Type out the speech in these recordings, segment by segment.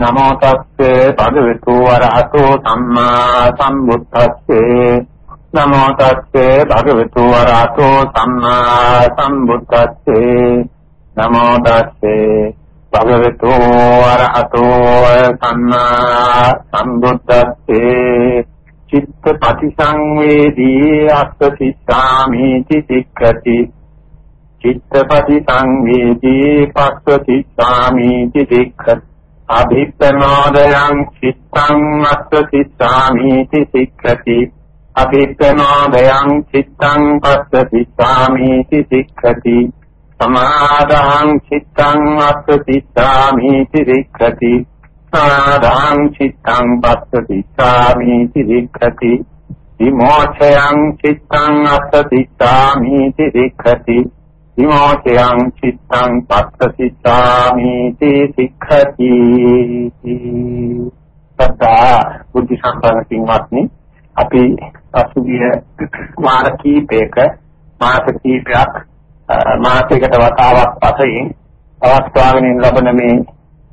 නමෝ තස්සේ භගවතු වරහතෝ සම්මා සම්බුද්දස්සේ නමෝ තස්සේ භගවතු වරහතෝ සම්මා සම්බුද්දස්සේ නමෝ තස්සේ භගවතු වරහතෝ සම්මා සම්බුද්දස්සේ චිත්ත පටිසංවේදී අස්ස සිතාමි චිත්තති චිත්තපටි සංවේදී පස්ස සිතාමි චිත්තති අභිප්‍රමාදයන් චිත්තං අස්ස සිතාමීති සික්ඛති අභිප්‍රමාදයන් චිත්තං පස්ස සිතාමීති සික්ඛති සමාදාං චිත්තං අස්ස සිතාමීති සික්ඛති සමාදාං චිත්තං පස්ස සිතාමීති සික්ඛති විමෝචයං චිත්තං අස්ස සිතාමීති සික්ඛති විමෝචයං චිත්තං පස්සසිතාමි සික්ඛති සදා බුද්ධ සම්පන්න පින්වත්නි අපි අසුගිය මාස කීපයක මාස කීපයක් මාසයකට වතාවක් පසෙන් පවත්වාගෙන ලබන මේ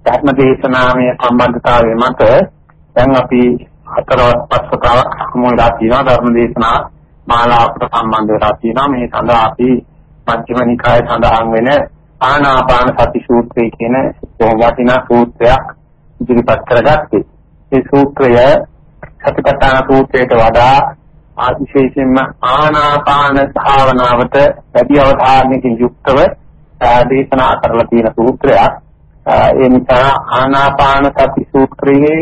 ධර්ම දේශනාමය සම්බන්ධතාවය මත දැන් අපි හතරවත් පස්වතාවක් මුලලා තියෙනවා ධර්ම දේශනා මාලාවකට සම්බන්ධ වෙලා තියෙනවා. මේ සඳහා අපි මජ්ක්‍ධිම නිකායේ සඳහන් වෙන ආනාපාන සති සූත්‍රය කියන බොහොම වටිනා සූත්‍රයක් ඉදිරිපත් කරගත්තේ. මේ සූත්‍රය සතිපට්ඨාන සූත්‍රයට වඩා ආදිශේෂයෙන්ම ආනාපාන භාවනාවට වැඩි අවධානයකින් යුක්තව දේශනා කරලා තියෙන සූත්‍රයක්. ඒ නිසා ආනාපාන සති සූත්‍රයේ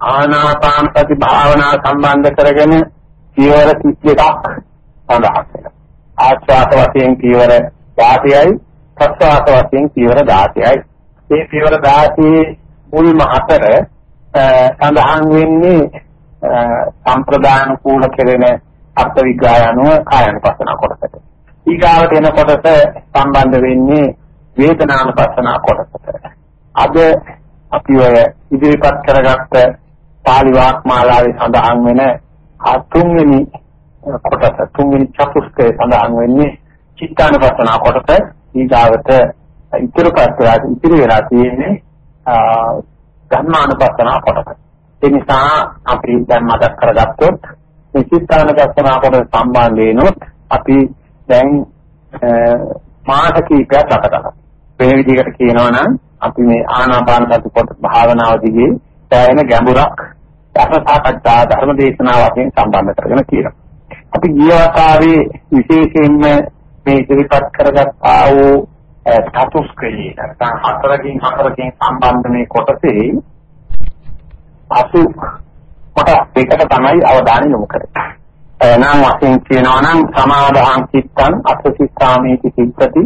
ආනාපාන සති භාවනාව සම්බන්ධ කරගෙන පියවර 32ක් සඳහන් වෙනවා. ආස්වාද වශයෙන් පියවර 16යි ප්‍රස්වාස වශයෙන් පියවර 16යි මේ පියවර 16 මුල්ම හතර සඳහන් වෙන්නේ සම්ප්‍රදාන කූල කෙරෙන අර්ථ විග්‍රහය අනුව කායනුපස්සන කොටසට. ඊගාවට එන කොටස සම්බන්ධ වෙන්නේ වේදනානුපස්සන කොටසට. අද අපි ඔය ඉදිරිපත් කරගත්ත පාලි වාක්මාලාවේ සඳහන් වෙන හතුන්වෙනි කොටස තුන්වෙනි චතුස්කය සඳහන් වෙන්නේ චිත්තානුපස්සනා කොටස ඊගාවට ඉතුරු පැත්තලා ඉතුරු වෙලා තියෙන්නේ ධර්මානුපස්සනා කොටස. ඒ නිසා අපි දැන් මතක් කරගත්තොත් මේ චිත්තානුපස්සනා කොටස සම්බන්ධයෙන්ොත් අපි දැන් මාස කීපයක් ගත කරනවා. වෙන විදිහකට කියනවා නම් අපි මේ ආනාපාන සති කොට භාවනාව දිගේ දැනෙන ගැඹුරක් ධර්ම සාකච්ඡා ධර්ම දේශනාව වශයෙන් සම්බන්ධ කරගෙන කියනවා. අපි ගිය වතාවේ විශේෂයෙන්ම මේ ඉදිරිපත් කරගත්තා වූ චතුස්කයේ නැත්නම් හතරකින් හතරකින් සම්බන්ධ මේ කොටසේ අසු කොට දෙකට තමයි අවධානය යොමු කරන්නේ. නම් වශයෙන් කියනවා නම් සමාදාහං චිත්තං අසසිතාමේති සික්ඛති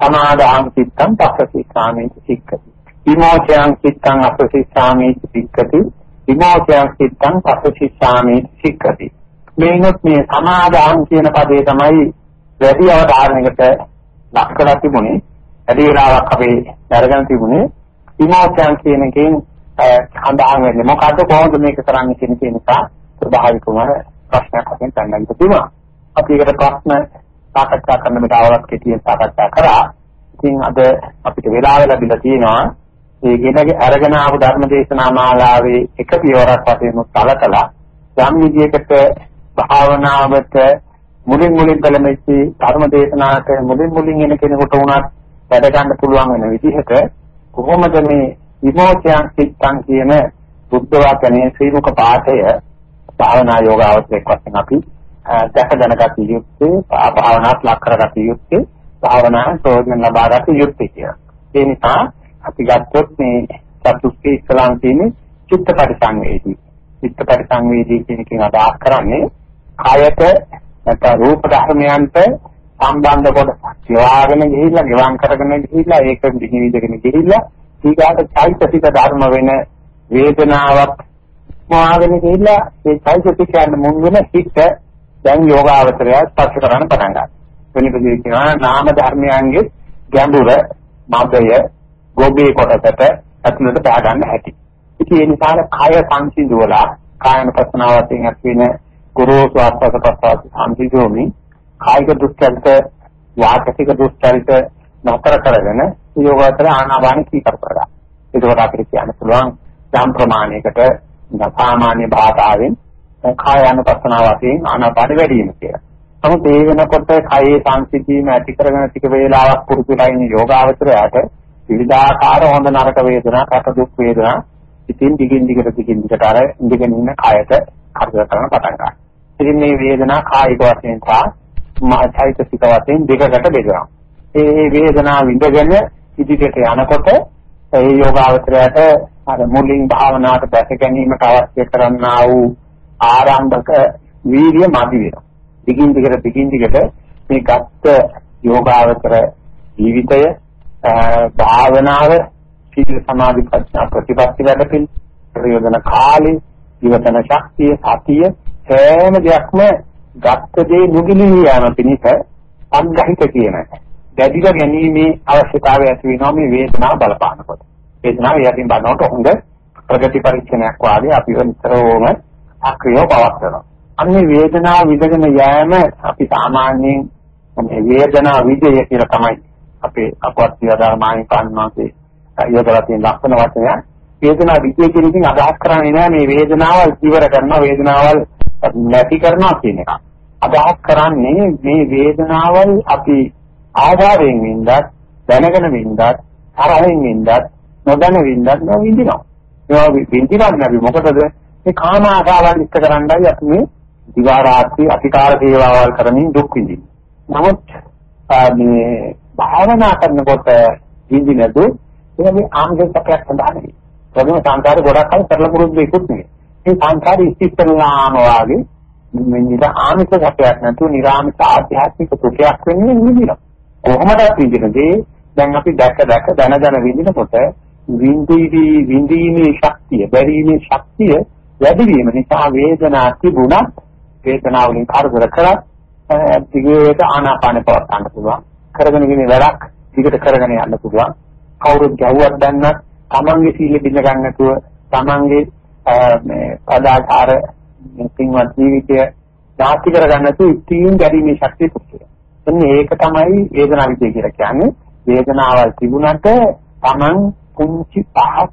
සමාදාහං චිත්තං පස්සසිතාමේති සික්ඛති විමෝචයං චිත්තං අසසිතාමේති සික්ඛති විමෝචයං චිත්තං පස්සසිතාමේති සික්ඛති මේනොත් මේ සමාදාන් කියන පදේ තමයි වැඩි අවධානයකට ලක් කරලා තිබුණේ. වැඩි වෙලාවක් අපේ අරගෙන තිබුණේ. විමෝචන කියන එකෙන් සඳහන් වෙන්නේ. මොකද්ද කොහොමද මේක කරන්නේ කියන එක නිසා ස්වභාවිකවම ප්‍රශ්නයක් වශයෙන් ගන්න තිබුණා. අපි ඒකට ප්‍රශ්න සාකච්ඡා කරන්න මෙතවරක් කෙටියෙන් සාකච්ඡා කරා. ඉතින් අද අපිට වෙලාව ලැබිලා තියෙනවා. ඒ ගෙනගේ අරගෙන ආපු ධර්ම දේශනා මාලාවේ එක පියවරක් වශයෙන් උත්සලකලා යම් විදියකට භාවනාවට මුලින් මුලින් කලමෙච්ච ධර්ම දේශනාවට මුලින් මුලින් එන කෙනෙකුට උනත් වැඩ ගන්න පුළුවන් වෙන විදිහට කොහොමද මේ විමෝචයන් සිත්තන් කියන බුද්ධ වචනේ ශ්‍රීමුක පාඨය භාවනා යෝගාවචරයක් වශයෙන් අපි දැක දැනගත යුත්තේ භාවනාත් ලක් කරගත යුත්තේ භාවනා ප්‍රයෝජන ලබා ගත යුත්තේ කියලා. ඒ නිසා අපි ගත්තොත් මේ චතුස්කේ ඉස්ලාම් තියෙන්නේ චිත්ත පරිසංවේදී. චිත්ත පරිසංවේදී කියන එකෙන් අදහස් කරන්නේ කයට නැත්නම් රූප ධර්මයන්ට සම්බන්ධ කොට ගෙවාගෙන ගිහිල්ලා ගෙවම් කරගෙන ගිහිල්ලා ඒක දිවිදගෙන ගිහිල්ලා ඊගාට චෛතසික ධර්ම වෙන වේදනාවක් මොහාගෙන ගිහිල්ලා ඒ චෛතසිකයන් මුල් වෙන හිත දැන් යෝගාවචරය ස්පර්ශ කරන්න පටන් ගන්නවා. වෙන විදිහට කියනවා නාම ධර්මයන්ගේ ගැඹුර මදය ගොබේ කොටසට ඇතුළට පා ගන්න හැටි. ඉතින් ඒ නිසා කය සංසිඳුවලා කායන ප්‍රශ්නාවකින් ඇති වෙන ගුරුසු ආස්වාද ප්‍රසවාස සම්පිජෝමි කායික දුස්චරිත වාචික දුස්චරිත නතර කරගෙන යෝගාචර ආනාපාන කීකර කරගන්න. ඒකෝට අපිට කියන්න පුළුවන් යම් ප්‍රමාණයකට සාමාන්‍ය භාෂාවෙන් කායानुපස්සනාව වශයෙන් ආනාපාන වැඩි වෙන කියලා. නමුත් ඒ වෙනකොට කයේ සංසිද්ධීම ඇති කරගෙන ටික වේලාවක් පුරුදු වෙලා ඉන්න යෝගාවචරයට විවිධාකාර හොඳ නරක වේදනා, කත දුක් වේදනා ඉතින් දිගින් දිගට දිගින් දිගට අර ඉඳගෙන ඉන්න කයට කරදර කරන පටන් ගන්නවා. ඉතින් මේ වේදනා කායික වශයෙන් සහ මානසික වශයෙන් දෙකකට බෙදෙනවා. ඒ වේදනාව විඳගෙන ඉදිරියට යනකොට ඒ යෝගාවචරයට අර මුලින් භාවනාවට දැක ගැනීමට අවශ්‍ය කරන්නා වූ ආරම්භක වීර්ය මදි වෙනවා. දිගින් දිගට දිගින් දිගට මේ ගත්ත යෝගාවචර ජීවිතය භාවනාව සීල සමාධි ප්‍රඥා ප්‍රතිපත්ති වැඩපින් ප්‍රයෝජන කාලේ ජීවතන ශක්තිය සතිය සෑම දෙයක්ම ගත්ත දේ නුගිලී යාම පිණිස අග්‍රහිත කියන දැඩිව ගැනීමේ අවශ්‍යතාවය ඇති වෙනවා මේ වේදනාව බලපානකොට. වේදනාව යටින් බලනකොට හොඳ ප්‍රගති පරීක්ෂණයක් වාගේ අපිව නිතරම අක්‍රියව පවත්වනවා. අන්නේ වේදනාව විඳගෙන යෑම අපි සාමාන්‍යයෙන් මේ වේදනා විජය කියලා තමයි අපේ අපවත් විදාමානි පාන්මාසේ යොදලා තියෙන ලක්ෂණ වචනය වේදනා විජය කියන එකෙන් අදහස් කරන්නේ නෑ මේ වේදනාවල් ඉවර කරනවා. වේදනාවල් නැති කරනවා කියන එක. අදහස් කරන්නේ මේ වේදනාවල් අපි ආධාරයෙන් වින්දත් දැනගෙන වින්දත් තරහින් වින්දත් නොදැන වින්දත් නොවින්දිනවා. ඒවා වින්දිනන්නේ අපි මොකටද? මේ කාම ආශාවන් ඉස්ත කරන්නයි අපි මේ දිවා රාත්‍රී අතිකාල සේවාවල් කරමින් දුක් විඳින්නේ. නමුත් මේ භාවනා කරනකොට විඳිනද ඒකේ ආංගික සැපයක් සඳහා නෙවෙයි. ප්‍රථම සංකාරය ගොඩක් අය කරලා පුරුදු දෙකුත් නෙවෙයි. මේ සංකාරය ඉස්තිස්සලාම වාගේ මේ නිද ආමික සැපයක් නැතුව නිර්ආමික ආධ්‍යාත්මික සුඛයක් වෙන්නේ නිදිනවා. කොහොමද විඳිනදී දැන් අපි දැක දැක දන දන විඳිනකොට විඳීවි විඳීමේ ශක්තිය, බැරීමේ ශක්තිය වැඩි වීම නිසා වේදනා තිබුණත් වේදනාවලින් කරදර කරත් දිගට ආනාපාන පවත් ගන්න පුළුවන්. කරගෙන ඉන්නේ වැඩක් දිගට කරගෙන යන්න පුළුවන්. කවුරුත් ගැහුවක් දැන්නත් තමන්ගේ සීල බිඳ ගන්න නැතුව තමන්ගේ මේ පදාචාර පින්වත් ජීවිතය දාති කර ගන්න නැතුව ඉතින් ගැරීමේ ශක්තිය පුදුයි. එන්නේ ඒක තමයි වේදනාව විදිය කියලා කියන්නේ. වේදනාවල් තිබුණට තමන් කුංචි පහක්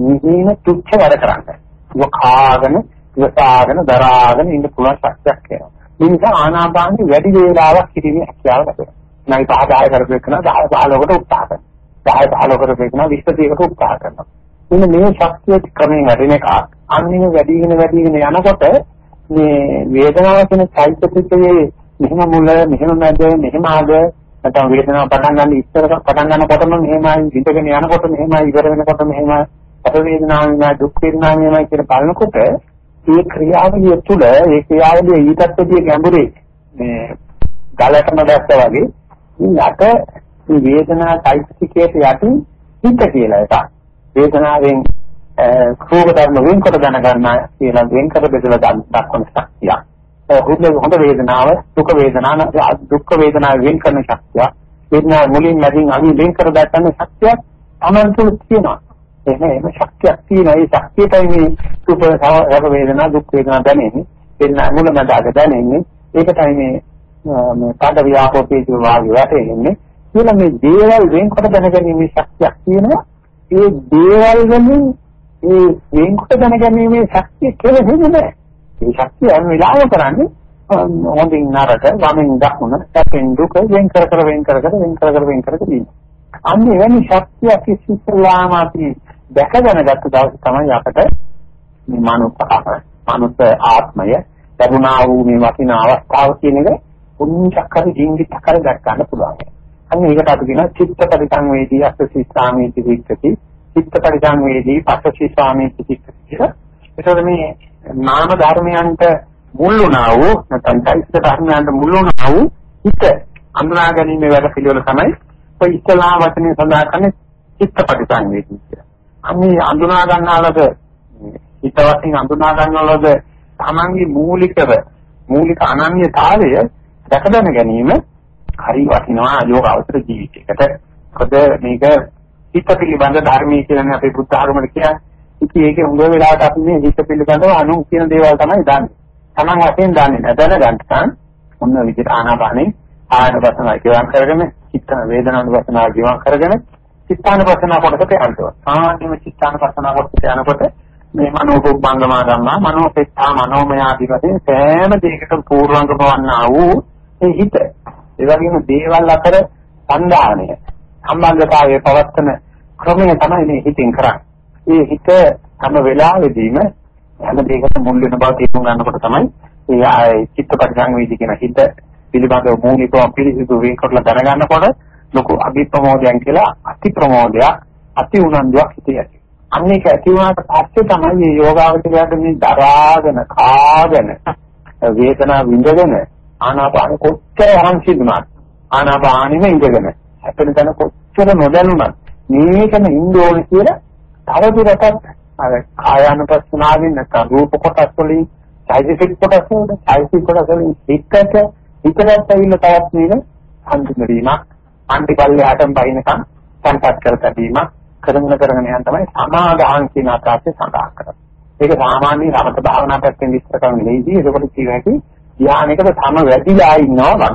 නිහින තුච්ච වැඩ කරන්නේ. ඒක කාගෙන, ඉවසාගෙන, දරාගෙන ඉන්න පුළුවන් ශක්තියක් එනවා. මේ නිසා ආනාපානෙ වැඩි වේලාවක් හිටින්නේ හැකියාව ලැබෙනවා. නයි පහ 10 කරපෙන්න 10 15කට උත්සාහ කරනවා. 10 15 කරපෙන්න 20 30කට උත්සාහ කරනවා. මෙන්න මේ ශක්තිය ක්‍රමයෙන් වැඩෙන එක අන්නිම වැඩිගෙන වැඩිගෙන යනකොට මේ වේදනාව කියන චෛතසිකයේ මෙහෙම මුල මෙහෙම මැද මෙහෙම ආද නැත්නම් වේදනාව පටන් ගන්න ඉස්සර පටන් ගන්නකොටම මෙහෙමයි විඳගෙන යනකොට මෙහෙමයි ඉවර වෙනකොට මෙහෙමයි අප වේදනාවයි දුක් වේදනාවයි කියලා බලනකොට මේ ක්‍රියාවලිය තුළ ඒ ක්‍රියාවලිය ඊටත් වැඩිය ගැඹුරේ මේ ගලටම දැස්සා වගේ යට මේ වේදනා চৈতසිකයට යටින් හිත කියලා එකක්. වේදනාවෙන් රූප ධර්ම වෙන්කොට දැනගන්න කියලා වෙන්කර බෙදලා දක්වන ශක්තිය. හොඳ හොඳ වේදනාව දුක වේදනාව දුක් වේදනාව වෙන් කරන ශක්තිය. වේදනාව මුලින් මැදින් අගින් වෙන් කර දැක්වන ශක්තියක් අනන්තව තියෙනවා. එහෙනම් එහෙම ශක්තියක් තියෙනවා. ඒ ශක්තියටයි මේ රූප රස වේදනා දුක් වේදනා දැනෙන්නේ. එන්න මුල මැදට දැනෙන්නේ. ඒකටයි මේ මේ කාඩ ව්‍යාපෝපේ වාගේ වැටෙන්නේ. කියලා මේ දේවල් වෙන්කොට දැනගැනීමේ ශක්තියක් තියෙනවා. ඒ දේවල් වලින් ඒ වෙන්කොට දැනගැනීමේ ශක්තිය කෙරෙන්නේ නැහැ. ඒ ශක්තිය හැම වෙලාවෙම කරන්නේ හොඳින් නරක වමෙන් දකුණ සැපෙන් දුක වෙන් කර කර වෙන් කර කර වෙන් කර කර වෙන් කර කර ඉන්නේ. අන්න එවැනි ශක්තියක් ඉස්සෙල්ලාම අපි දැක දැනගත්ත දවසේ තමයි අපට මේ මානසික මානසික ආත්මය ලැබුණා වූ මේ වටිනා අවස්ථාව කියන එක උන්චක්කර ජීවිතකර දැක් ගන්න පුළුවන්. අන්න ඒකට අපි කියනවා චිත්ත පරිසංවේදී අස්සසි සාමීති වික්කති චිත්ත පරිසංවේදී පස්සසි සාමීති වික්කති කියලා. ඒතකොට මේ නාම ධර්මයන්ට මුල් වුණා වූ නැත්නම් චෛත්‍ය ධර්මයන්ට මුල් වුණා වූ හිත අඳුනා ගැනීම වැඩ පිළිවෙල තමයි ඔය ඉස්ලාම වචනේ සඳහන් කරන්නේ චිත්ත පරිසංවේදී කියලා. අන්නේ අඳුනා ගන්නාලද හිත වශයෙන් අඳුනා ගන්නාලද තමන්ගේ මූලිකව මූලික අනන්‍යතාවය දැක දැන ගැනීම හරි වටිනවා යෝග අවසර ජීවිතයකට. මොකද මේක හිත පිළිබඳ ධර්මයේ කියන්නේ අපේ බුද්ධ ආගමට කියන්නේ. ඉතින් ඒකේ හොඳ වෙලාවට අපි මේ හිත පිළිබඳව අනු කියන දේවල් තමයි දන්නේ. Taman වශයෙන් දන්නේ නැදන ගන්න මොන විදිහට ආනාපානේ ආයන වසනා කියවන් කරගෙන චිත්ත වේදනාන වසනා කියවන් කරගෙන චිත්තානපසන කොටසට යනවා. සාමාන්‍යම චිත්තානපසන කොටසට යනකොට මේ මනෝපුබ්බංගමා ධම්මා මනෝපෙත්තා මනෝමය ආදී වශයෙන් සෑම දෙයකටම පූර්වංග බවන්නා වූ ඒ හිත. ඒ වගේම දේවල් අතර සංධානය සම්බන්ධතාවයේ පවත්තන ක්‍රමය තමයි මේ හිතින් කරන්නේ. ඒ හිත හැම වෙලාවෙදීම හැම දෙයකට මුල් වෙන බව තේරුම් ගන්නකොට තමයි ඒ චිත්තපටි සංවේදී කියන හිත පිළිබඳව මූලිකව පිළිසිදු වෙනකොට දැනගන්නකොට ලොකු අභිප්‍රමෝදයන් කියලා අති ප්‍රමෝදයක් අති උනන්දුවක් හිතේ ඇති. අන්න ඒක ඇති වුණාට පස්සේ තමයි මේ යෝගාවචරයට මේ දරාගෙන කාගෙන වේදනාව විඳගෙන ආනාපාන කොච්චර අරන්සිදුනාත් ආනාපානෙම ඉඳගෙන හැපෙන තැන කොච්චර නොදැනුණත් මේකම ඉන්න ඕනේ කියලා තවදුරටත් අර කායानुපස්සනාවෙන් නැත්නම් රූප කොටස් වලින් චෛතසික කොටස් වලින් චෛතසික කොටස් වලින් හිතට හිතට ඇවිල්ලා තවත් මේක හඳුනීමක් අන්තිපල්ලයටම බහිනකම් සංකත් කර තැබීමක් කරගෙන කරගෙන යන තමයි සමාදාහන් කියන අදහසේ සඳහන් කරන්නේ. ඒක සාමාන්‍ය රමත භාවනා පැත්තෙන් විස්තර කරන දෙයදී ඒකට කිය හැකි ධ්‍යානයකට සම වැඩිලා ඉන්නවා වගේ.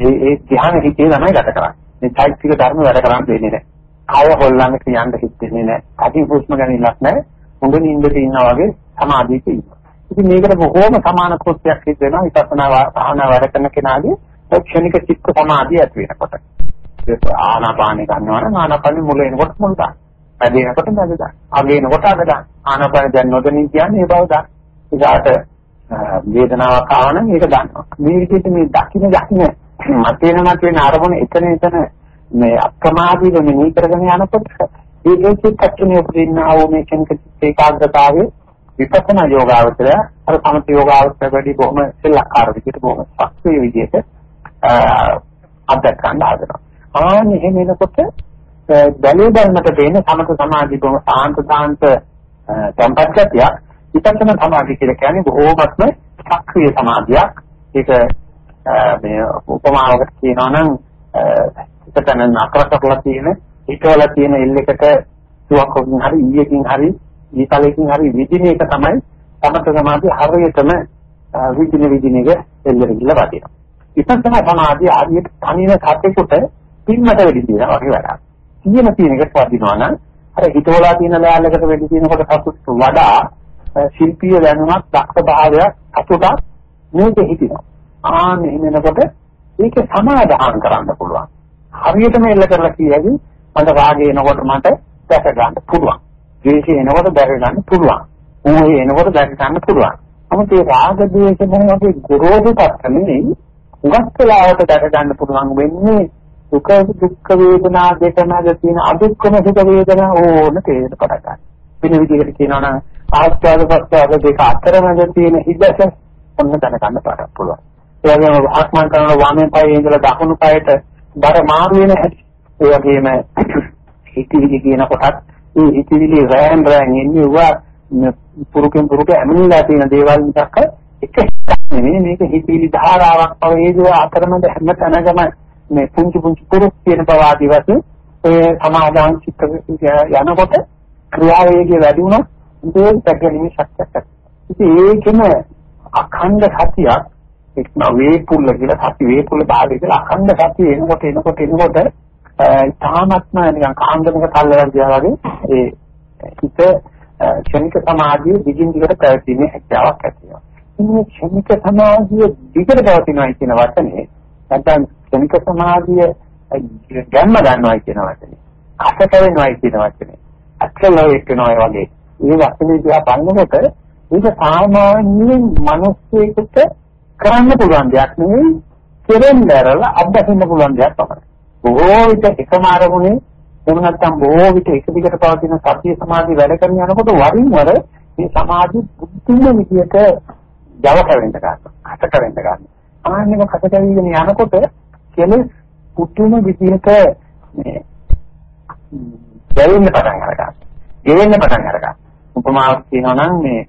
ඒ ඒ ධ්‍යාන හිතේ තමයි ගත කරන්නේ. මේ චෛත්‍යික ධර්ම වැඩ කරන්න දෙන්නේ නැහැ. කය හොල්ලන්න කියන්න හිතෙන්නේ නැහැ. අති හුස්ම ගැනීමක් නැහැ. හොඳ නිින්දට ඉන්නා වගේ සමාධියක ඉන්නවා. ඉතින් මේකට බොහෝම සමාන කෘත්‍යයක් සිද්ධ වෙනවා විපස්සනා භාවනා වැඩ කරන කෙනාගේ ක්ෂණික චිත්ත සමාධිය ඇති වෙනකොට. ඒක ආනාපානෙ ගන්නවා නම් ආනාපානෙ මුල එනකොට මුල දාන්න. ඇදෙනකොට නැද දාන්න. අගේනකොට අග දාන්න. ආනාපානෙ දැන් නොදෙනින් කියන්නේ ඒ බව දාන්න. ඊට වේදනාවක් ආවනම් ඒක දන්නවා. මේ විදිහට මේ දකින්න දකින්න මතේන මතේන අරමුණ එතන එතන මේ අප්‍රමාදීව මෙහි කරගෙන යනකොට ඒකේ චිත්තක්ෂණය උපදින්නා වූ මේ කෙනෙක් ඒකාග්‍රතාවයේ විපස්සනා යෝගාවචරය අර සමථ යෝගාවචරය වැඩි බොහොම සෙල්ලක්කාර විදිහට බොහොම ශක්තිය විදිහට අත්දැක ගන්න හදනවා. ආන් එහෙම එනකොට බැලේ බලන්නට දෙන සමත සමාධි බොහොම සාන්ත සාන්ත සම්පත්තියක් විපස්සනා සමාධිය කියලා කියන්නේ බොහෝමත්ම සක්‍රීය සමාධියක්. ඒක මේ උපමාවකට කියනවා නම් එකතන නතර කරලා තියෙන හිතවල තියෙන එල් එකට සුවක්කින් හරි ඊයකින් හරි ඊතලකින් හරි විදින එක තමයි සමත සමාධිය හරියටම විදින විදින එක එල්ලෙන්න වදිනවා. විපස්සනා සමාධිය ආදියට තනින කටේකට පින්නට වෙඩි තියෙනවා වගේ වැඩක්. කියන තියෙන එකට වදිනවා නම් අර හිතවලා තියෙන ලෑල්ලකට වෙඩි තියෙනකොට සතුට වඩා ශිල්පීය දැනුමක් දක්ෂ භාවයක් අතුටක් මේක හිතිනවා. ආන්න එනකොට ඒක සමාදාහම් කරන්න පුළුවන්. හරියටම එල්ල කරලා කියයි මට රාගය එනකොට මට දැක ගන්න පුළුවන්. ද්වේෂය එනකොට දැක ගන්න පුළුවන්. මෝහය එනකොට දැක ගන්න පුළුවන්. නමුත් මේ රාග ද්වේෂ මොන වගේ ගොරෝසු තත්ත්වෙන්නේ උගත් වෙලාවට දැක ගන්න පුළුවන් වෙන්නේ දුක දුක් වේදනා දෙක මැද තියෙන අදුක්කම සුඛ වේදනා ඕන තේරෙන්න පටන් ගන්නවා. වෙන විදිහකට කියනවා නම් ආස්වාද ප්‍රස්වාද දෙක අතරමැද තියෙන හිදස ඔන්න දැනගන්න පාඩම් පුළුවන්. ඒ වගේම ආත්මන් කරන වාමෙන් පයේ ඉඳලා දකුණු පායට බර මාරු වෙන හැටි. ඒ වගේම හිතවිලි කියන කොටත් ඒ හිතවිලි රෑන් රෑන් එන්නේ වා පුරුකෙන් පුරුක ඇමිනලා තියෙන දේවල් මිසක් එක නෙමෙයි මේක හිතවිලි ධාරාවක් බව හේතුව අතරමැද හැම තැනකම මේ පුංචි පුංචි පුරුක් කියන බව ආදි වශයෙන් ඒ සමාදාන චිත්ත යනකොට ක්‍රියාවේගය වැඩි වුණොත් ඒක පැහැදිලි ශක්තියක් ඇති. ඉතින් ඒකෙම අඛණ්ඩ සතියක් එක්ම වේපුල්ල කියලා සති වේපුල්ල භාගය කියලා අඛණ්ඩ සතිය එනකොට එනකොට එනකොට තාමත්ම නිකන් කාන්දමක තල්ලලා ගියා වගේ ඒ හිත ක්ෂණික සමාධිය දිගින් දිගට පැවතීමේ හැකියාවක් ඇති වෙනවා. මේ ක්ෂණික සමාධිය දිගට පවතිනවා කියන වචනේ නැත්නම් ක්ෂණික සමාධිය ගම්ම ගන්නවා කියන වචනේ අසත වෙනවා කියන වචනේ ඇක්සලරේට් වෙනවා වගේ මේ වචනේ දිහා බලනකොට මේක සාමාන්‍යයෙන් මිනිස්සෙකුට කරන්න පුළුවන් දෙයක් නෙවෙයි කෙරෙන්නරලා අත්දකින්න පුළුවන් දෙයක් තමයි. බොහෝ විට එකම අරමුණේ එහෙම නැත්නම් බොහෝ විට එක දිගට පවතින සතිය සමාධිය වැඩ කරන යනකොට වරින් වර මේ සමාධි බුද්ධිම විදියට Java කරෙන්න ගන්නවා. කත කරෙන්න ගන්නවා. ආන්නේම කත කරගෙන යනකොට කෙලෙස් පුතුම විදියට මේ දැවෙන්න පටන් අරගන්නවා. ගෙවෙන්න පටන් අරගන්නවා. උපමාවක් කියනවා නම් මේ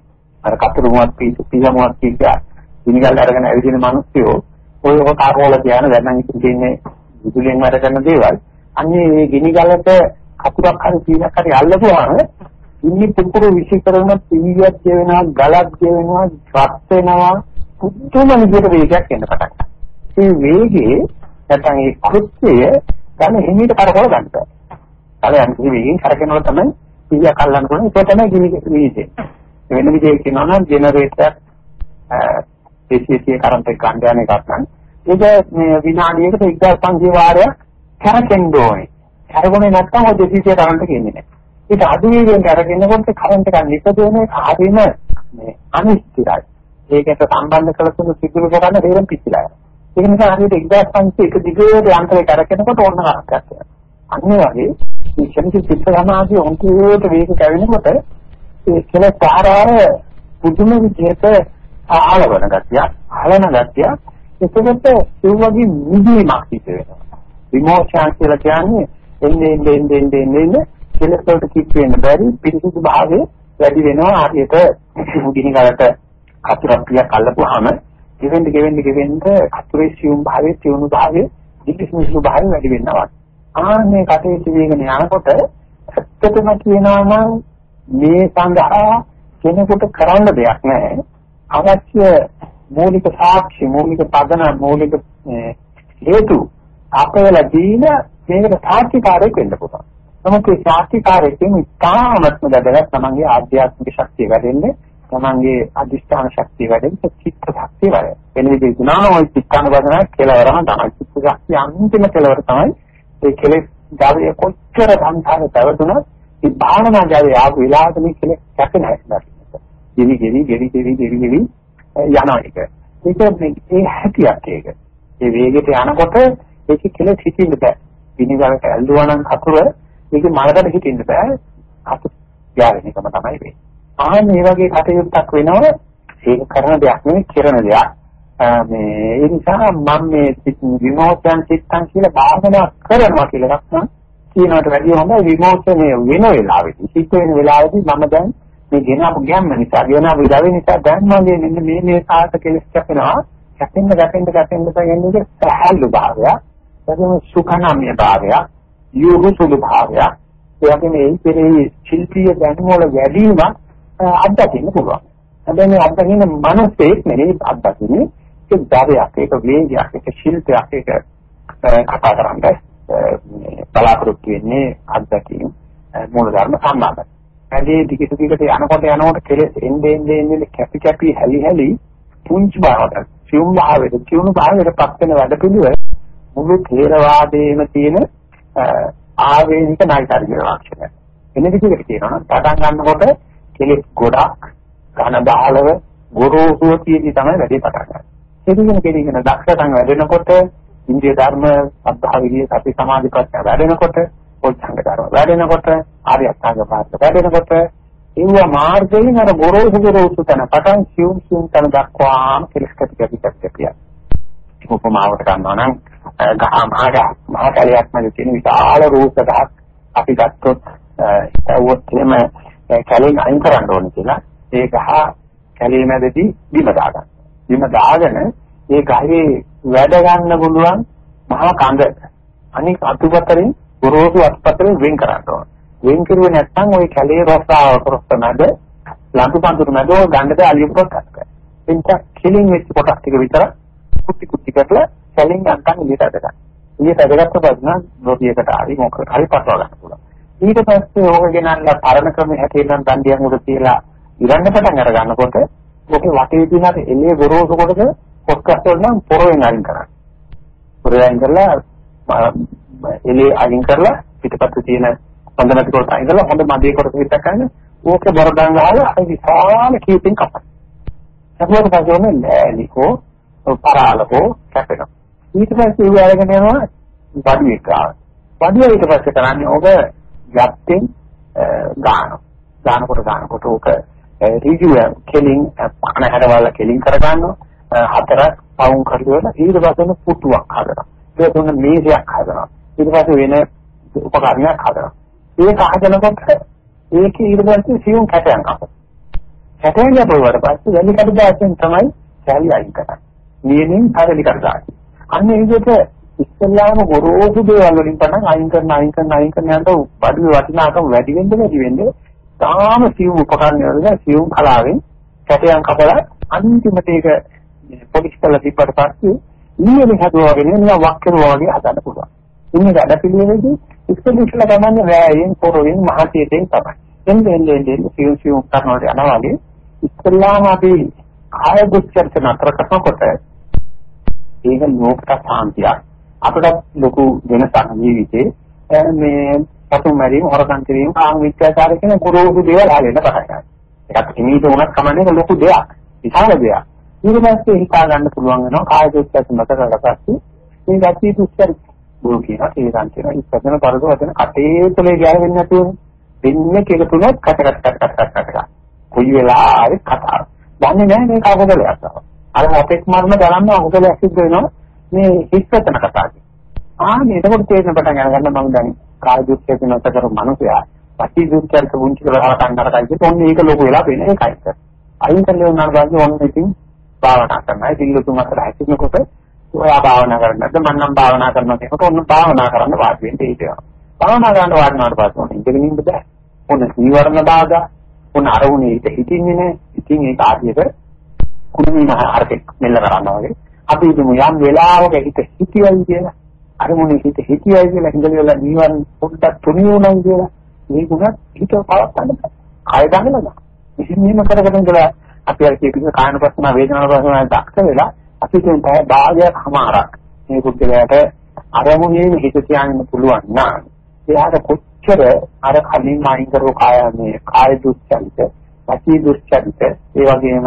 අර කතුරු මුවත් පීසු පියමුවක් කියා ඉනිකල් අරගෙන ඇවිදින මිනිස්සුયો ඔය ඔය කාර්වල කියන දැන් නම් ඉතින් තියෙන්නේ විදුලියෙන් වැඩ කරන දේවල්. අන්නේ මේ ගිනිගලට කතුරක් හරි පීනක් හරි අල්ලපුවාම ඉන්නේ පුපුරු විශ් කරන පීයක් කියවෙනවා ගලක් කියවෙනවා ශක්ත වෙනවා පුදුම විදිහට වේගයක් එන්න පටන් ගන්නවා. මේ වේගේ නැත්නම් ඒ කෘත්‍යය ගන්න හිමීට කරකව ගන්නවා. කාලේ යම් කිසි වේගකින් කරකිනකොට තමයි සිහිය කල්ලන්න පුළුවන් ඒක තමයි ගිනි වීදේ වෙන විදිහකින් කියනවා නම් ජෙනරේටර් ඒකේ කරන්ට් එක ගන්න යන එකක් නම් ඒක මේ විනාඩියකට 1500 වාරයක් කරකෙන්න ඕනේ. කරගොනේ නැත්නම් ඔය දෙසිසිය කරන්ට් එක එන්නේ නැහැ. ඒක අඩු වේගෙන් කරගෙනකොට කරන්ට් එක නිපදවන එක හරීම මේ අනිශ්චිතයි. ඒකට සම්බන්ධ කරලා සිදුරු කරන්න තේරෙන් පිච්චිලා යනවා. ඒක නිසා හරියට 1500 එක දිගට යන්ත්‍රය කරකිනකොට ඕන කරක් ගන්නවා. අන්න වගේ මේ ශනික චිත්ත සමාධිය උන්ට වේග කැවෙනකොට ඒ කෙලෙස් ආරාර පුදුම විදිහට ආලවන ගතිය, හලන ගතිය එතකොට ඒ වගේ නිදීමක් සිද්ධ වෙනවා. විමෝචන කියලා කියන්නේ එන්නේ එන්නේ එන්නේ එන්නේ කෙලෙස් වලට කිප් වෙන්න බැරි පිරිසිදු භාවය වැඩි වෙනවා හරියට ගිනි ගලට කතුරක් පියක් අල්ලපුවාම ගෙවෙන්න ගෙවෙන්න ගෙවෙන්න කතුරේ සියුම් භාවයේ සියුණු භාවයේ දිග්ගිසුසු භාවය වැඩි වෙනවා. ආන්නේ කටයුතු වේගන යනකොට ඇත්තටම කියනවා නම් මේ සඳහා කෙනෙකුට කරන්න දෙයක් නැහැ. අවශ්‍ය මූලික සාක්ෂි මූලික පදන මූලික හේතු අපේලා දීන මේකට සාක්ෂිකාරයක් වෙන්න පුළුවන්. නමුත් ඒ සාක්ෂිකාරයෙන් ඉතාමත්ම වැදගත් තමන්ගේ ආධ්‍යාත්මික ශක්තිය වැඩෙන්නේ තමන්ගේ අධිෂ්ඨාන ශක්තිය වැඩෙන්නේ චිත්ත ශක්තිය වැඩෙන්නේ. එන විදිහට නාම ওই චිත්තාන වදන කෙලවරම තමයි චිත්ත ශක්තිය අන්තිම කෙලවර තමයි ඒ කෙලෙස් ධාරිය කොච්චර සංසාරේ පැවතුනත් ඒ භාවනා ජාවේ ආපු වෙලාවට මේ කෙලෙස් කැපෙන හැටි. ගෙවි ගෙවි ගෙවි ගෙවි ගෙවි ගෙවි යනවා එක. ඒක මේ හැටියක් ඒක. ඒ වේගෙට යනකොට ඒකේ කෙලෙස් හිතින්න බෑ. විනිගලට ඇල්ලුවා නම් කතුර ඒකේ මලකට හිටින්න බෑ. අතු යාවෙන එකම තමයි වෙන්නේ. ආන් මේ වගේ කටයුත්තක් වෙනව ඒක කරන දෙයක් නෙවෙයි කරන දෙයක්. මේ ඒ නිසා මම මේ විමෝචන චිත්තං කියලා භාවනා කරනවා කියලා ගත්තා. කියනකට වැඩිය හොඳ විමෝචනය වෙන වෙලාවෙදී සිත් වෙන වෙලාවෙදී මම දැන් මේ ගෙනාපු ගැම්ම නිසා ගෙනාපු ඉඩවෙ නිසා දැන් මගේ මෙන්න මේ මේ සාහස කෙලස් කැපෙනවා. කැපෙන්න කැපෙන්න කැපෙන්න තියෙන්නේ සහල්ු භාවය. එතන සුඛනාම්‍ය භාවය. යෝගසුළු භාවය. ඒ වගේම ඒ පෙරේ ශිල්පීය දැනුම වල වැඩිම අත්දකින්න පුළුවන්. හැබැයි මේ අත්දකින්න මනසෙත් නෙවෙයි අත්දකින්නේ ඒක ධාරයක් ඒක වේගයක් ඒක ශිල්පයක් ඒක කතා කරන්නේ බලාපොරොත්තු වෙන්නේ අත්දැකීම් මූල ධර්ම සම්බන්ධයි. ඇදී ටික ටිකට යනකොට යනකොට කෙලෙස් එන්නේ එන්නේ එන්නේ කැපි කැපි හැලි හැලි පුංචි බවට සියුම් භාවයට සියුම් භාවයට පත් වෙන වැඩ පිළිවෙල මුළු ථේරවාදයේම තියෙන ආවේනික නායකත්වයේ ලක්ෂණය. එන්නේ විදිහට කියනවා නම් පටන් ගන්නකොට කෙලෙස් ගොඩක් ඝන බහලව ගොරෝසුව තියෙදි තමයි වැඩි පටන් ගන්න. එදින කෙරෙන දක්ෂතන් වැඩෙනකොට ඉන්දිය ධර්ම සද්ධා විදියේ සති සමාධි ප්‍රඥා වැඩෙනකොට පොච්චංග ධර්ම වැඩෙනකොට ආර්ය අෂ්ටාංග පාද වැඩෙනකොට ඒව මාර්ගයෙන් අර ගොරෝසු ගොරෝසු තන පටන් සියුම් සියුම් තන දක්වාම කෙලස්කති කපි කපි කපිය. උපමාවට ගන්නවා නම් ගහමාග මහකලියක් මැද තියෙන විශාල රූපයක් අපි ගත්තොත් ඒවොත් එහෙම කැලෙන් අයින් කරන්න ඕනේ කියලා ඒ ගහ කැලේ මැදදී බිම දාගන්න. බිම දාගෙන ඒ ගහේ වැඩ ගන්න පුළුවන් මහා කඳ අනික අතුපතරින් ගොරෝසු අත්පතරින් වෙන් කරන්න ඕන. වෙන් කරුවේ නැත්නම් ওই කැලේ රස්සාව කරොත් නැද ලඟු පඳුරු නැද ඔය ගන්නද අලියපුවක් කරගන්න. එතන කෙලින් වෙච්ච කොටස් ටික විතර කුටි කුටි කරලා කැලෙන් අන්තන් එළියට අදගන්න. එළියට අදගත්ත පස්සේ රෝගියකට හරි මොකකට හරි පටව ගන්න පුළුවන්. ඊට පස්සේ ඕක ගෙනල්ලා පරණ ක්‍රමයේ හැටියට නම් දණ්ඩියන් උඩ තියලා ඉරන්න පටන් අර ගන්නකොට ඔකේ වටේ තියෙන එළිය ගොරෝසු කොටස පොඩ්කාස්ට් වල නම් පොරෙන් අයින් කරන්න. පොරෙන් අයින් කරලා එළිය අයින් කරලා පිටපත් තියෙන හොඳ නැති කොට අයින් කරලා හොඳ මදේ කොට විතර ගන්න. ඕක බරදන් ගහලා අර විශාල කීපෙන් කපන්න. සමහර පස්සේ නෑලිකෝ පරාලකෝ කැපෙනවා. ඊට පස්සේ ඒ අරගෙන යනවා බඩුවේ ගාන. බඩුව ඊට පස්සේ කරන්නේ ඕක යත්තෙන් ගානවා. ගානකොට ගානකොට ඕක ඍජුව කෙලින් පණ හැරවල කෙලින් කරගන්නවා. හතරක් පවුම් කරලා ඊට පස්සේ පුටුවක් හදනවා. ඒක තුන මේසයක් හදනවා. ඊට පස්සේ වෙන උපකරණයක් හදනවා. ඒක හදනකොට ඒක ඊට පස්සේ සියුම් කැටයන් අපත. කැටයන් යපුවාට පස්සේ වැලි කඩදාසියෙන් තමයි කැලි අයින් කරන්නේ. නියමින් හරලි කඩදාසි. අන්න ඒ විදිහට ඉස්සල්ලාම ගොරෝසු දේවල් වලින් පටන් අයින් කරන අයින් කරන අයින් කරන යනකොට බඩුවේ වටිනාකම වැඩි වෙන්න වැඩි වෙන්නේ තාම සියුම් උපකරණ වල සියුම් කලාවෙන් කැටයන් කපලා අන්තිමට ඒක පොලිස් කරලා තිබ්බට පස්සේ ඊයේ හදුවා වගේ නිකන් වක් කරුවා වගේ හදන්න පුළුවන්. ඉන්නේ වැඩ පිළිවෙලදී ඉස්සෙල්ලා ඉස්සෙල්ලා ගමන්නේ වෑයෙන් පොරවෙන් මහතියෙන් තමයි. එන්නේ එන්නේ එන්නේ සියුම් සියුම් කරනවට යනවා වගේ ඉස්සෙල්ලාම අපි කාය දුස්චර්ච නතර කරනකොට ඒක ලෝකට සාන්තියක්. අපිට ලොකු වෙනසක් ජීවිතේ මේ පසු මැරීම හොරකම් කිරීම කාම විත්‍යාචාර කියන ගුරුතු දේවල් ආලෙන්න පටන් ගන්නවා. ඒකත් හිමීට උනත් කමන්නේ ලොකු දෙයක්. විශාල දෙයක්. ඊට පස්සේ හිතා ගන්න පුළුවන් වෙනවා කාය දුස්චර්ච නතර කරලා පස්සේ මේ ගැටි දුස්චර්ච ගුරු කියනවා තේරන් කියනවා ඉස්සෙල්ලා පරදු වචන කටේ තුලේ ගැලවෙන්නේ නැතුව දෙන්නේ කියලා තුනක් කට කට කට කට කට කට කොයි වෙලාවෙ කතාව. දන්නේ නැහැ මේක අකුසලයක්. අර අපෙක් මරණ ගලන්න අකුසලයක් සිද්ධ වෙනවා මේ හිස්සතන කතාවේ. ආන්නේ එතකොට තේරෙන පටන් ගන්න මම දැන් කාය දුක්ඛය නැත කරු මනුස්සයා පටි දුක්ඛයට පුංචි කරලා ගන්න කරකයි තොන්නේ ඒක ලොකු වෙලා වෙන එකයි. අයින් කළේ උනාට පස්සේ ඔන්න ඉතින් භාවනා කරනවා. ඉතින් ලොකු අතර හැසිරෙනකොට ඔයා භාවනා කරන්නේ නැද්ද මම නම් භාවනා කරනවා කියනකොට ඔන්න භාවනා කරන්න වාඩි වෙන්න හිතෙනවා. භාවනා කරන්න වාඩි වුණාට පස්සේ ඔන්න ඉඳගෙන ඉන්න බෑ. ඔන්න නීවරණ බාධා ඔන්න අරමුණේ හිත හිතින්නේ නැහැ. ඉතින් ඒක ආදියට කුණුමි මහරකෙක් මෙල්ල කරනවා වගේ. අපි හිතමු යම් වෙලාවක හිත හිතියයි කියලා. අරමුණේ හිත හිතියයි කියලා ඉඳලා නීවරණ පොඩ්ඩක් තුනී වුණා කියලා. මේ ගුණත් හිත පවත්තන්න කය ගන්නලා. ඉතින් මෙහෙම කරගෙන ඉඳලා අපි අර කියපු කායන ප්‍රශ්න වේදනාන ප්‍රශ්න දක්ෂ වෙලා අපි කියන බය භාගයක් හමාරක් මේ පුද්ගලයාට අරමුණේ හිත තියාගන්න පුළුවන් නම් එයාට කොච්චර අර කලින් අයින් කරව කාය මේ කාය දුස්චරිත, වාචී දුස්චරිත, ඒ වගේම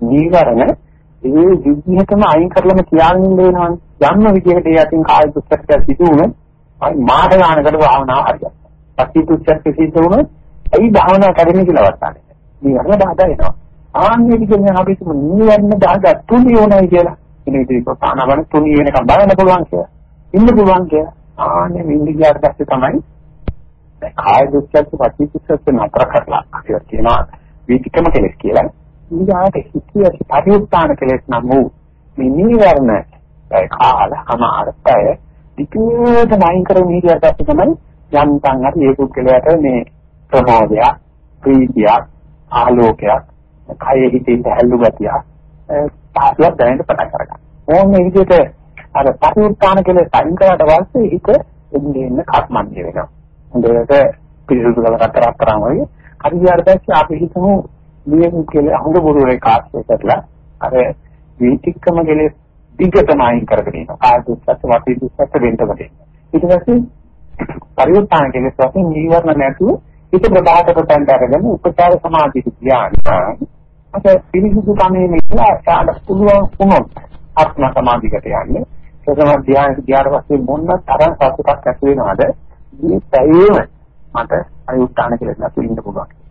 නීවරණ ඒ විදිහටම අයින් කරලම තියාගෙන ඉන්න වෙනවා. යම්ම විදිහකට ඒ අතින් කාය දුස්චරිත සිදු වුණොත් මාස ගානකට භාවනාව හරියට. වාචී දුස්චරිත සිදු වුණොත් ඇයි භාවනා කරන්නේ කියලා වත්තන්නේ. නීවරණ බාධා වෙනවා. ආන්නේ කියන්නේ අපි තුමු නීවරණ බාධා තුනි උනායි කියලා. ඉතින් ඒක පානවන තුනි වෙනකම් බලන්න පුළුවන් කියලා. ඉන්න පුළුවන් කියලා. ආන්නේ විඳි ගියාට පස්සේ තමයි කාය දුක්ඛත් වචී දුක්ඛත් නතර කරලා අපි කියනවා වීතිකම කෙලස් කියලා. ඊගාට හිතිය පරිඋත්තාන කෙලස් නම් වූ මේ නීවරණ ඒ කාල අමාරතය විකේත නයින් කරන නීතියට පස්සේ තමයි යන්තම් හරි ඒ පුද්ගලයාට මේ ප්‍රමෝදය ප්‍රීතිය ආලෝකයක් කයෙ හිතේ පැහැල්ලු ගතිය පාස්වත් දැනෙන්න පටන් ගන්නවා. ඕන්නේ විදිහට අර පරිඋත්තාන කෙලස් අයින් කරාට පස්සේ හිත එන්නේ එන්න කර්මන්නේ වෙනවා. හොඳට පිළිසුදු කරලා කතරක් කරාම වගේ හරියට දැක්ක අපි හිතමු නියම කියලා හොඳ බුරුරේ කාස්සේ කරලා අර වීතික්කම කෙලෙස් දිගටම අයින් කරගෙන ඉනවා කාය දුස්සත් වාටි දුස්සත් වෙන්ටම දෙන්න. ඊට පස්සේ පරිවර්තන කෙලෙස් වශයෙන් නීවරණ නැතුව හිත ප්‍රබාත කොටන්ට අරගෙන උපචාර සමාධි ධ්‍යාන අත පිළිසුදු කමේ මෙලා ආඩ පුළුවන් වුණොත් ආත්ම සමාධිකට යන්නේ. සසම ධ්‍යාන ධ්‍යාන වශයෙන් මොන්න තරම් සතුටක් ඇති වෙනවද? මේ පැයේම මට අයුත්තාන කියලා නැතු ඉන්න පුළුවන්.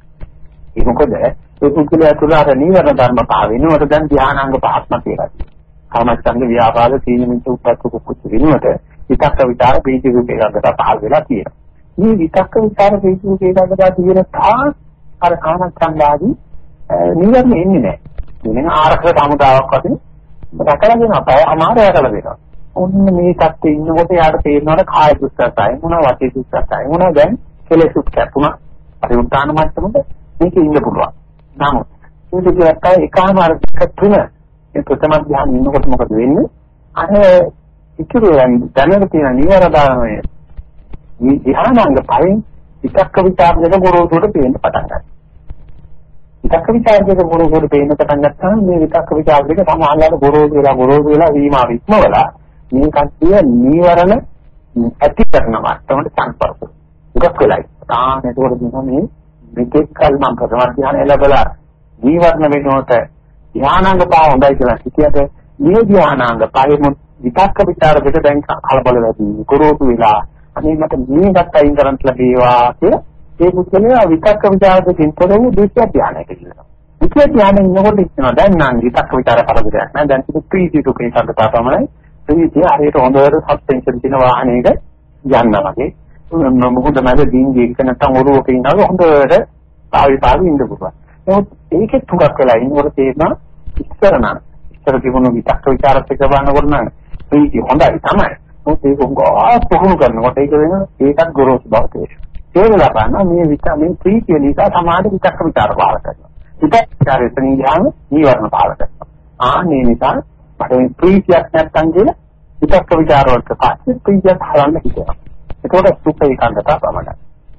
ඒ මොකද ඒ පුද්ගලයා තුළ අර නීවරණ ධර්ම පහ වෙනවට දැන් ධානාංග පහක්ම කියලා තියෙනවා. කාමච්ඡන්ද ව්‍යාපාද තීන මිච්ඡ උපත්තු කුච්ච වෙනවට විතක්ක විචාර බීජ රූපේ ගඟට පහළ වෙලා තියෙනවා. මේ විතක්ක විචාර බීජ රූපේ ගඟට තියෙන තා අර කාමච්ඡන්ද ආදී නීවරණ එන්නේ නැහැ. මෙන්න ආරක්ෂක සමුදාවක් වශයෙන් රැකලා දෙනවා. පය අමාරු රැකලා දෙනවා. ඔන්න මේ තත්ත්වයේ ඉන්නකොට යාට තේරෙනවාට කාය දුස්සසයි මොන වාචික දුස්සසයි මොන දැන් කෙලෙසුත් කැපුණා පරිඋත්තාන මට්ටමද මේක ඉන්න පුළුවන් නමුත් මේ දෙකයි එකම අර්ථක තුන ඒ ප්‍රථම ධ්‍යාන ඉන්නකොට මොකද වෙන්නේ අර ඉතුරු දැනට තියෙන නිවරදානය මේ ධ්‍යානාංග පහෙන් විතක්ක විචාර දෙක ගොරෝසුට පේන්න පටන් ගන්නවා විතක්ක විචාර දෙක ගොරෝසුට පේන්න පටන් ගත්තාම මේ විතක්ක විචාර දෙක සමාහලට ගොරෝසු වෙලා ගොරෝසු වෙලා වීමා වික්මවලා මේ කට්ටිය නීවරණ ඇති කරන මට්ටමට සංපර්ක. උගක් වෙලයි. තාම එතකොට දින මේ මෙතෙක් කල මම ප්‍රථම ධ්‍යානය ලැබලා නීවරණ වෙනකොට ධානාංග පහ හොඳයි කියලා හිතියට මේ ධානාංග පහෙම විතක්ක විචාර දෙක දැන් කලබල වෙදී කුරුතු වෙලා අනේ මට මේකට අයින් කරන්න ලැබේවා කියලා ඒ පුද්ගලයා විතක්ක විචාර දෙකෙන් තොරව දෙවිය ධානයට කියනවා. විතක්ක ධානය ඉන්නකොට ඉන්නවා දැන් නම් විතක්ක විචාර කරදරයක් නෑ. දැන් ඉතින් ප්‍රීති දුකේ සම්පතා පමණයි ප්‍රීතිය හරියට හොඳට සස්පෙන්ෂන් තියෙන වාහනයක යනවා වගේ. මොකද මැද දින්දි එක නැත්නම් ඔරුවක ඉන්නවා හොඳට පාවි පාවි ඉන්න පුළුවන්. නමුත් ඒකේ තුනක් වෙලා ඉන්නකොට තේරෙනවා ඉස්සර නම් ඉස්සර තිබුණු විතක්ක ਵਿਚාරත් එක බලනකොට නම් ප්‍රීති හොඳයි තමයි. නමුත් ඒක උංගා පුහුණු කරනකොට ඒක වෙන ඒකත් ගොරෝසු බව තේරෙනවා. තේරෙලා ගන්න මේ විතර මේ ප්‍රීතිය නිසා සමාධි විතක්ක ਵਿਚාර පාල කරනවා. විතක්ක ਵਿਚාර එතනින් ගියාම නීවරණ පාල කරනවා. ආනේ නිසා මට ප්‍රීතියක් නැත්තම් කියලා විතක්ක ਵਿਚාර වලට පස්සේ ප්‍රීතියක් හරන්න හිතෙනවා. ඒකෝට සුඛ ඒකාන්තතාව පමණයි.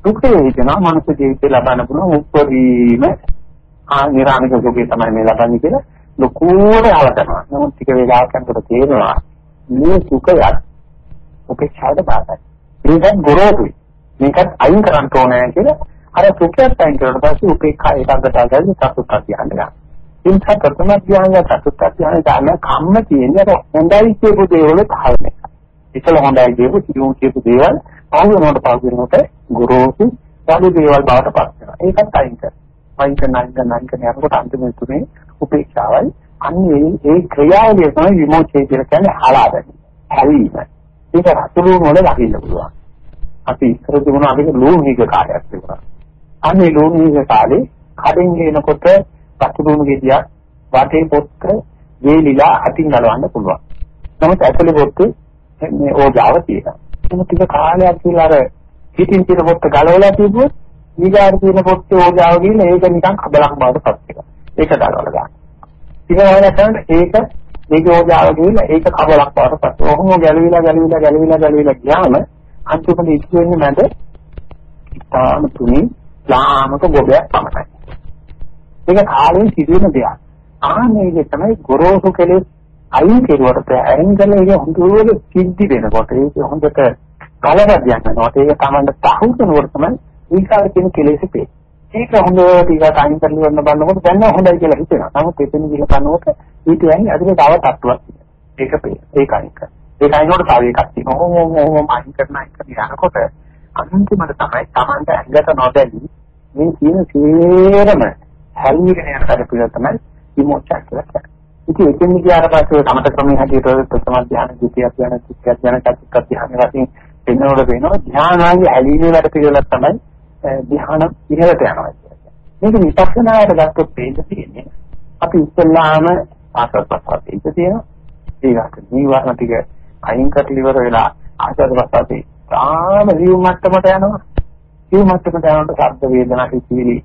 සුඛේ හිතනවා මනුස්ස ජීවිතය ලබන්න පුළුවන් උප්පරීම ආ නිරාමික සුඛේ තමයි මේ ලබන්නේ කියලා ලොකුවට හලකනවා. නමුත් ටික වේලාවක් යනකොට තේරෙනවා මේ සුඛයත් උපේක්ෂාවට බාධායි. මේකත් ගොරෝසුයි. මේකත් අයින් කරන්න ඕනේ කියලා අර සුඛයත් අයින් කරලා පස්සේ උපේක්ෂා ඒකාග්‍රතාවයෙන් සතුටක් යනවා. ඉන්ස ප්‍රථම ධ්‍යානය චතුර්ථ ධ්‍යානය දාන කම්ම කියන්නේ හොඳයි කියපු දේවල් පහළ එක. ඉතල හොඳයි කියපු සියුම් කියපු දේවල් පහළ වෙනකොට පහළ වෙනකොට ගුරුසු සාදු දේවල් බවට පත් වෙනවා. ඒකත් අයින් කරනවා. අයින් කරන අයින් කරන අයින් කරන යනකොට අන්තිම තුනේ උපේක්ෂාවයි අන්නේ ඒ ක්‍රියාවලිය තමයි විමෝචනය කියලා කියන්නේ හලාදැනීම. හැවීම. ඒක රතුළු වල දකින්න පුළුවන්. අපි ඉස්සර තිබුණා අපිට ලෝහික කාර්යයක් තිබුණා. අන්නේ ලෝහික කාලේ කඩෙන් එනකොට රතුළුණු ගෙඩියක් වටේ පොත්ක වේලිලා අතින් ගලවන්න පුළුවන්. නමුත් ඇතුලේ පොත්තේ මේ ඕජාව තියෙනවා. ඒක ටික කාලයක් කියලා අර පිටින් තියෙන පොත්ත ගලවලා තිබුවොත් ඊගාට තියෙන පොත්තේ ඕජාව ගිහින් ඒක නිකන් කබලක් බවට පත් වෙනවා. ඒක ගලවලා ගන්න. ඊට පස්සේ ඒක මේක ඕජාව ගිහින් ඒක කබලක් බවට පත් වෙනවා. ඔහොම ගැලවිලා ගැලවිලා ගැලවිලා ගැලවිලා ගියාම අන්තිමට ඉතුරු වෙන්නේ නැද ඉතාම තුනි ලාමක ගොබයක් පමණයි. ඒක කාලයෙන් සිදුවෙන දෙයක්. ආන්නේ තමයි ගොරෝසු කෙලෙස් අයින් කෙරුවට ඇයින් කරලා ඒක හොඳට සිද්ධි වෙනකොට ඒක හොඳට කලබදියක් වෙනවා. ඒක තමයි තහවුරුනකොට තමයි ඊකාර කියන කෙලෙස් පේ. ඒක හොඳට ඊකට අයින් කරලා ඉවරන බලනකොට දැන් හොඳයි කියලා හිතෙනවා. නමුත් එතන ගිහ බලනකොට ඊට යන්නේ අදින තව තත්ත්වයක්. ඒක පේ. ඒක අයින් කර. ඒක අයින්කොට තව එකක් තියෙනවා. ඕම ඕම ඕම අයින් කරන අයින් කරන යනකොට අන්තිමට තමයි Tamanta ඇඟට නොදැනි මේ කියන සේරම හැරීගෙන යන කඩපිල තමයි විමෝචන කියලා කියන්නේ. ඉතින් එතෙන් ගියාට පස්සේ තමත ක්‍රමයේ හැටියට ප්‍රථම ධ්‍යාන, ද්විතිය ධ්‍යාන, තෘතිය ධ්‍යාන, චතුර්ථ ධ්‍යාන වශයෙන් එන්නකොට වෙනවා ධ්‍යානාංග හැලීමේ වැඩ පිළිවෙලක් තමයි ධ්‍යාන ඉහළට යනවා කියන්නේ. මේක විපස්සනායට ගත්තොත් තේජ තියෙන්නේ. අපි ඉස්සල්ලාම ආසත්පත්පත් තියෙනවා. ඒකට නීවරණ ටික අයින් කරලා ඉවර වෙලා ආසත්පත්පත් තාම ජීව මට්ටමට යනවා. ජීව මට්ටමට යනකොට ශබ්ද වේදනා හිතිවිලි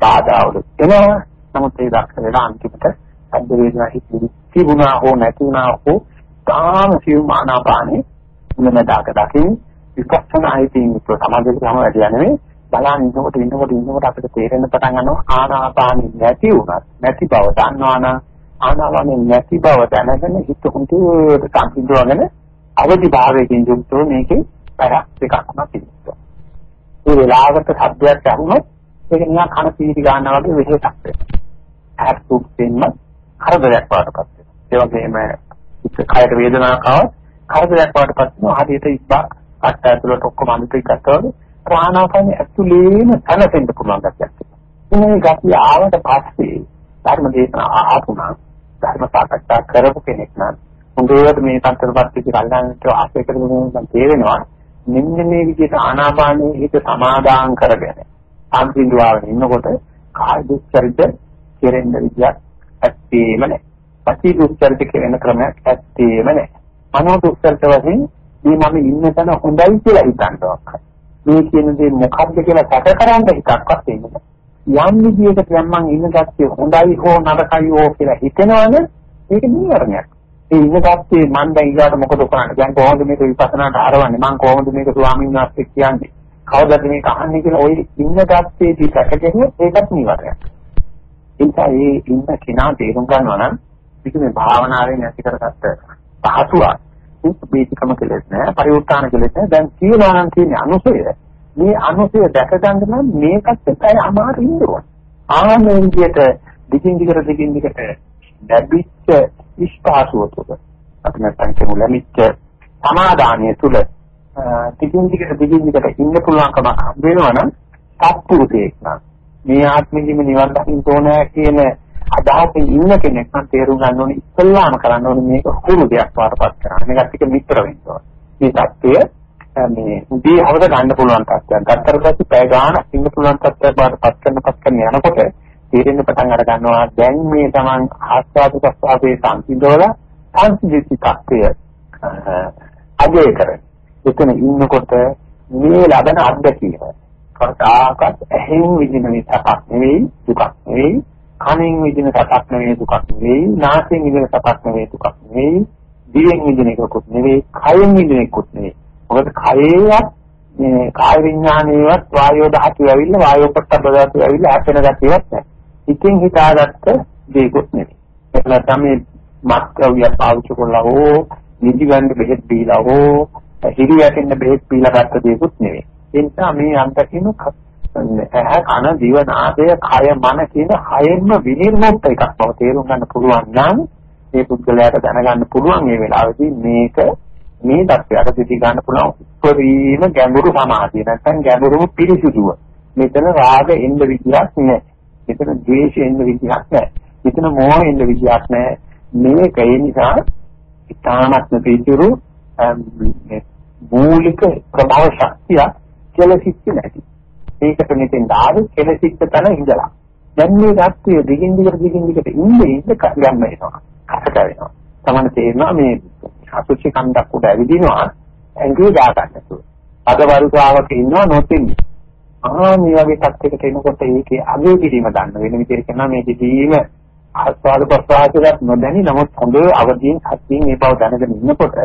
බාධාවලු එනවා. නමුත් ඒ දක්ෂ වෙලා අන්තිමට ශබ්ද වේදනා හිතිවිලි තිබුණා හෝ නැතුණා හෝ තාම සිව් ආනාපානේ මුලමදාක දකින් විපස්සනා හිතින් සමාධියට යම වැඩි යන්නේ බලන්න ඉන්නකොට ඉන්නකොට ඉන්නකොට අපිට තේරෙන්න පටන් ගන්නවා ආනාපානෙ නැති වුණත් නැති බව දන්නවා නම් ආනාපානෙ නැති බව දැනගෙන හිත හුදුට සංසිඳවගෙන අවදි භාවයකින් යුක්තව මේකේ පැයක් දෙකක්ම තියෙනවා. ඒ වෙලාවට සබ්දයක් ඇහුනොත් ඒක නිකන් කන පීටි ගන්නවා වගේ වෙහෙසක් වෙනවා. ඇස් දුක්ෙන්ම කරදරයක් වඩපත් වෙනවා. ඒ වගේම කයට වේදනාවක් ආවත් කරදරයක් වඩපත් වෙනවා. හරියට ඉබ්බා අත් ඇතුළට ඔක්කොම අනිත් එකකට වගේ ප්‍රාණාපානේ ඇතුළේම තනසෙන්න පුළුවන් ගැටයක්. මේ ගැටිය ආවට පස්සේ ධර්ම දේශනා ආපුණා ධර්ම සාකච්ඡා කරපු කෙනෙක් නම් හොඳට මේ තත්ත්වපත් පිටි කල්ලාන්ට ආශ්‍රය කරගෙන නම් තේරෙනවා මෙන්න මේ විදිහට ආනාපානයේ හිත සමාදාන් කරගෙන සම්පින්දුවාගෙන ඉන්නකොට කාය දුස්චරිත කෙරෙන්න විදියක් ඇත්තේම නැහැ. පටි දුස්චරිත කෙරෙන ක්‍රමයක් ඇත්තේම නැහැ. මනෝ දුස්චරිත වශයෙන් මේ මම ඉන්න තැන හොඳයි කියලා හිතන්නවක්. මේ කියන දේ මොකක්ද කියලා සැකකරන්න හිතක්වත් එන්නේ යම් විදියකට යම් මං ඉන්න ගැත්තේ හොඳයි හෝ නරකයි හෝ කියලා හිතනවනේ ඒක නීවරණයක්. ඒ ඉන්න ගැත්තේ මං දැන් ඊගාට මොකද කරන්නේ? දැන් කොහොමද මේක විපස්සනාට ආරවන්නේ? මං කොහොමද මේක ස්වාමීන් වහන්සේ කියන්නේ? කවදාද මේක අහන්නේ කියලා ওই ඉන්න ගැත්තේදී සැකකෙන්නේ ඒකත් නීවරණයක්. ඒකයි ඒ ඉන්න කෙනා තේරුම් ගන්නවා නම් මේක මේ භාවනාවෙන් ඇති කරගත්ත පහසුවක්. බීජකම කෙලෙස් නෑ පරිඋත්තාන කෙලෙස් නෑ. දැන් කියනවා නම් කියන්නේ අනුසය. මේ අනුසය දැක ගන්න නම් මේකත් එක්කයි අමාරු ඉන්නවා. ආනේ විදියට දිගින් දිගට දිගින් දිගට ලැබිච්ච ඉස්පාසුව තුළ අපි නැත්නම් කියමු ලැබිච්ච සමාදානිය තුළ දිගින් දිගට දිගින් දිගට ඉන්න පුළුවන්කමක් හම්බ වෙනවා නම් සත්පුරුෂයෙක් නම් මේ ආත්මෙදිම නිවන් දකින්න ඕනෑ කියන අදහසින් ඉන්න කෙනෙක් නම් තේරුම් ගන්න ඕනේ ඉස්සල්ලාම කරන්න ඕනේ මේක හුරු දෙයක් වඩපත් කරන්න. මේකත් එක්ක මිත්‍ර වෙන්න ඕනේ. මේ தත්ත්වය මේ උදී හවද ගන්න පුළුවන් තත්ත්වයක්. ගත්තට පස්සේ පැය ගාණක් ඉන්න පුළුවන් තත්ත්වයක් වඩපත් කරනපත් කරන යනකොට තේරෙන්න පටන් අර ගන්නවා දැන් මේ Taman ආස්වාද ප්‍රසආවේ සංසිඳවල සංසිඳිත තත්ත්වය අගය කරන. එතන ඉන්නකොට මේ ලබන අත්දැකීම කවදාකවත් ඇහෙන් විඳින විතරක් නෙවෙයි දුකක් නෙවෙයි කනෙන් විඳින සතක් නෙවෙයි දුකක් නෙවෙයි නාසයෙන් විඳින සතක් නෙවෙයි දුකක් නෙවෙයි දිවෙන් විඳින එකකුත් නෙවෙයි කයෙන් විඳින එකකුත් නෙවෙයි මොකද කයේවත් මේ කාය විඥානේවත් වායෝ ධාතු ඇවිල්ලා වායෝ පොට්ටබ්බ ධාතු ඇවිල්ලා හැපෙන ගැතියක් නැහැ. ඉතින් හිතාගත්ත දෙයක්වත් නෙවෙයි. ඒක නැත්නම් මේ මත්ද්‍රව්‍ය පාවිච්චි කළා හෝ නිදි ගන්න බෙහෙත් දීලා හෝ හිරි වැටෙන්න බෙහෙත් දීලා ගත්ත දෙයක්වත් නෙවෙයි. ඒ නිසා මේ අන්තකින් ඇහ කන දිව නාසය කය මන කියන හයෙන්ම විනිර්මුක්ත එකක් බව තේරුම් ගන්න පුළුවන් නම් මේ පුද්ගලයාට දැනගන්න පුළුවන් මේ වෙලාවේදී මේක මේ தත්වයට සිටි ගන්න පුළුවන් උපරිම ගැඹුරු සමාධිය නැත්නම් ගැඹුරුම පිරිසුදුව. මෙතන රාග එන්න විදියක් නැහැ. මෙතන ද්වේෂ එන්න විදියක් නැහැ. මෙතන මෝහ එන්න විදියක් නැහැ. මේක ඒ නිසා ඉතාමත්ම පිළිතුරු මූලික ප්‍රභව ශක්තිය කෙලසිච්ච නැති. ඒකට මෙතෙන් ආවේ කෙලසිච්ච තැන ඉඳලා. දැන් මේ ධාත්‍ය දිගින් දිගට දිගින් දිගට ඉන්නේ ඉන්න ගන්න වෙනවා. කසක වෙනවා. තමන්න තේරෙනවා මේ අසුචි කන්දක් උඩ ඇවිදිනවා ඇඟේ දා ගන්නතු. අද වරුකාවක ඉන්නවා නොතින්නේ. ආ මේ වගේ තත්යකට එනකොට ඒකේ අගේ කිරීම ගන්න වෙන විදිහට කියනවා මේ කිරීම ආස්වාද ප්‍රසආසයක් නොදැනි නමුත් හොඳ අවදීන් සත්‍යයෙන් මේ බව දැනගෙන ඉන්නකොට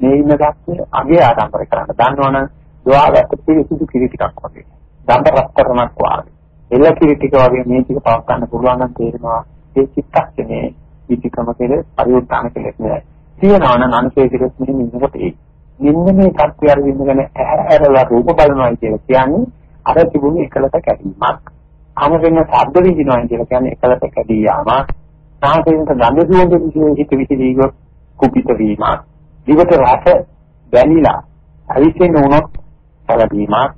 මේ ඉන්න ගැස්සේ අගේ ආරම්භ කරන්න. දන්නවනම් දොවාගත්ත පිළිසිදු කිරි ටිකක් වගේ. දඬ රත්තරණක් වගේ. එළ කිරි ටික වගේ මේ ටික පවත් ගන්න පුළුවන් නම් තේරෙනවා ඒ චිත්තක්ෂණේ විචිකම කෙලෙස් පරිඋත්තාන කෙලෙස් නෑ. තියනවා නම් අනුශේ කෙලෙස් මෙහෙම ඉන්නකොට ඒ. මෙන්න මේ තත්ත්වය අර විඳගෙන ඇහැරලා රූප බලනවා කියලා කියන්නේ අර තිබුණු එකලට කැඩීමක්. අමරෙන්න ශබ්ද විඳිනවා කියලා කියන්නේ එකලට කැඩී යාමක්. සාහසෙන්ට ගඳ සුවඳ විශේෂ හිත විසිරීම කුපිත වීමක්. දිවට රස දැනිලා අවිසෙන්න උනොත් සැලබීමක්.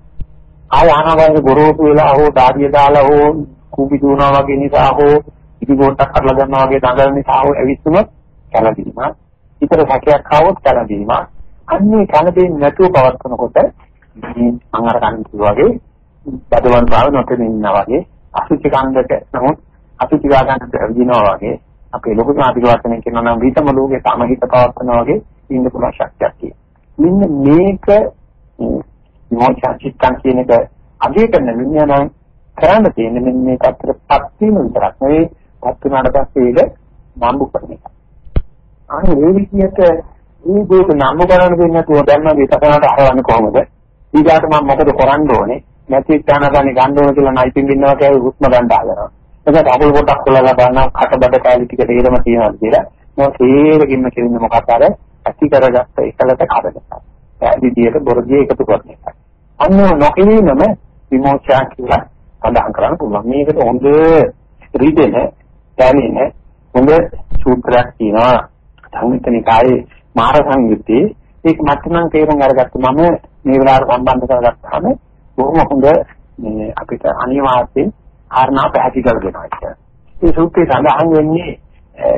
ආය ආනවයින් ගොරෝසු වෙලා හෝ දාඩිය දාලා හෝ කුපි දුවනවා වගේ නිසා හෝ ඉදි පොට්ටක් කරලා ගන්නවා වගේ දඟලන නිසා හෝ ඇවිස්සුනොත් කැළඹීමක්. ඊතර සැකයක් ආවොත් කැළඹීමක්. අන්නේ කැළඹෙන්නේ නැතුව පවත්නකොට මේ මම අර කන්න වගේ බදවන් භාව නොතෙමින් ඉන්නා වගේ අසුචි කන්දට නමුත් අසුචි ගන්නට ඇවිදිනවා වගේ අපේ ලොකු සාධික වචනෙන් කියනවා නම් විතම ලෝකේ තමහිත පවත්නවා වගේ ඉන්න පුළුවන් ශක්තියක් තියෙනවා. මෙන්න මේක මොචාචිත්තන් කියන එක අගය කරන මිනිහනම් කරන්න තියෙන්නේ මෙන්න මේක අතරපත් වීම විතරක් නෙවෙයි පත් වුණාට පස්සේ ඒක නම්බු කරන එක. අනේ මේ විදිහට මේ දෙක නම්බු කරන්න දෙන්නේ නැතුව දැන් මම විතකනට හරවන්නේ කොහොමද? ඊගාට මම මොකද කරන්න ඕනේ? නැති ඥානගානේ ගන්න ඕන කියලා නයිටින් ඉන්නවා කියලා හුස්ම ගන්න හදනවා. එතකොට අකුල් පොටක් කොල්ලලා බලනවා කටබඩ කැලි ටික තේරම තියනවාද කියලා. මම තේරෙකින්ම කියන්නේ මොකක්ද අර ඇති කරගත්ත එකලට කඩනවා. ඒ විදිහට බොරදිය එකතු කරන එක. අන්න නොකිරීමම විමෝචා කියලා සඳහන් කරන්න පුළුවන්. මේකට හොඳ රීදෙන, දැනෙන හොඳ සූත්‍රයක් තියෙනවා. සංයුත්තනිකායේ මාර සංයුත්තේ ඒක මත්නම් තේරුම් අරගත්ත මම මේ වෙලාවට සම්බන්ධ කරගත්තාම බොහොම හොඳ මේ අපිට අනිවාර්යයෙන් කාරණා පැහැදිලි කරගෙනවා කියන්නේ. මේ සූත්‍රයේ සඳහන් වෙන්නේ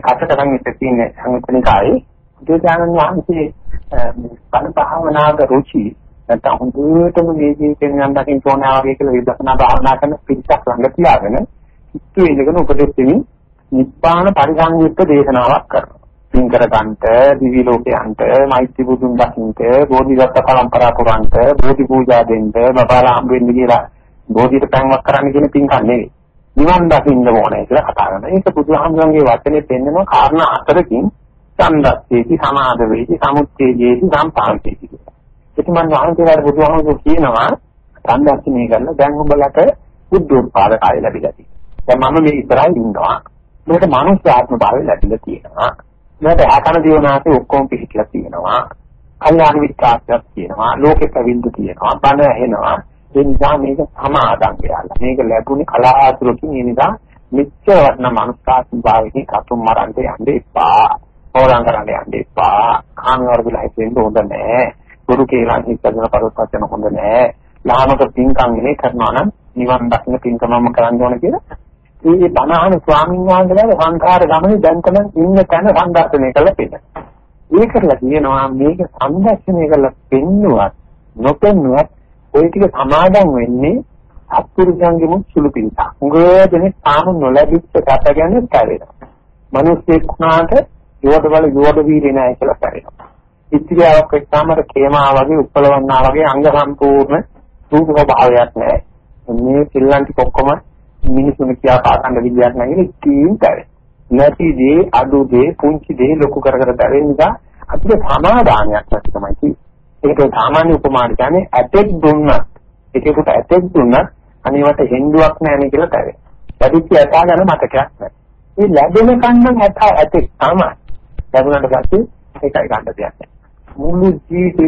කටකරන් ඉත තියෙන සංයුත්තනිකායේ බුදුදානන් වහන්සේ බණ භාවනාවක රුචි නැත්නම් හොඳටම මේ ජීවිතේ නිවන් දකින්න ඕනා වගේ කියලා විදර්ශනා භාවනා කරන පිරිසක් ළඟ තියාගෙන සිත්තු ඉඳගෙන උපදෙස් දෙමින් නිබ්බාන පරිසංයුක්ත දේශනාවක් කරනවා. පින් කරගන්නට, දිවි ලෝකයන්ට, මෛත්‍රී බුදුන් දකින්නට, බෝධිසත්ව පරම්පරා පුරන්ට, බෝධි පූජා දෙන්න, බබාලා හම්බ වෙන්න කියලා බෝධියට පැන්වක් කරන්න කියන පින්කම් නෙවෙයි. නිවන් දකින්න ඕනේ කියලා කතා කරනවා. ඒක බුදුහාමුදුරන්ගේ වචනේ පෙන්නන කාරණා හතරකින් ඡන්දස්සේති සමාද වේති සමුච්ඡේදේති සම්පාංකේති කියලා. ඒක මම වහන්සේලාට බුදුහාමුදුරුවෝ කියනවා ඡන්දස්සේ කරලා දැන් උඹලට බුද්ධෝත්පාද කාලය ලැබිලා තියෙනවා. දැන් මම මේ ඉස්සරහින් ඉන්නවා. මේක මනුස්ස ආත්ම භාවය ලැබිලා තියෙනවා. මට ආකන දිවනාසේ ඔක්කොම පිළිట్లా තියෙනවා. කල්යාණ විචාරයක් තියෙනවා. ලෝකෙ පැවිද්ද තියෙනවා. බණ ඇහෙනවා. ඒ නිසා මේක සමාදම් වෙලා. මේක ලැබුණේ කලාතුරකින් ඒ නිසා මෙච්චර වටන මනුස්සාත්ම භාවයේ කතුම් මරන්න යන්න එපා. හොරන් කරන්න යන්න එපා. කාම වර්ගලා හිතෙන්න හොඳ නෑ. ගුරු කියලා හිතගෙන පරස්පරන හොඳ නෑ. ලාමක පින්කම් ඉනේ කරනවා නම් නිවන් දකින්න පින්කමම කරන්න ඕන කියලා. මේ බණහන ස්වාමීන් වහන්සේලා සංඛාර ගමනේ දැන් තමයි ඉන්න තැන සම්දර්ශනය කළා පිට. ඒකටලා කියනවා මේක සම්දර්ශනය කළා පෙන්නුවත් නොපෙන්නුවත් ওই ටික සමාදන් වෙන්නේ අත්පුරුෂයන්ගේ මුත් සුළු පිළිසක්. උගදෙනේ තාම නොලැබිච්ච කත ගැන කැවෙනවා. මිනිස්සෙක් වුණාට යෝධ බල යෝධ වීර්ය නැහැ කියලා කරනවා. ඉත්‍ත්‍යාවක් එක්කම අර කේමා වගේ උප්පලවන්නා වගේ අංග සම්පූර්ණ රූප භාවයක් නැහැ. මේ පිල්ලන්ටි කොක්කම මිනිසුන් කියා පාකන්න විදියක් නැහැ ඉතින් කරේ. නැති දේ අඩු දේ පුංචි දේ ලොකු කර කර බැරෙන නිසා අපිට සමාදානයක් නැති තමයි තියෙන්නේ. ඒක සාමාන්‍ය උපමාන කියන්නේ ඇතෙක් දුන්නත් එකෙකුට ඇතෙක් දුන්නත් අනිවට හෙන්දුවක් නැහැ නේ කියලා තැවේ. වැඩිච්ච ඇතා ගැන මතකයක් නැහැ. මේ ලැබෙන කන්නම් ඇතා ඇතෙක් තමයි. ලැබුණාට පස්සේ ඒකයි ගන්න දෙයක් නැහැ. මුළු ජීවිතේ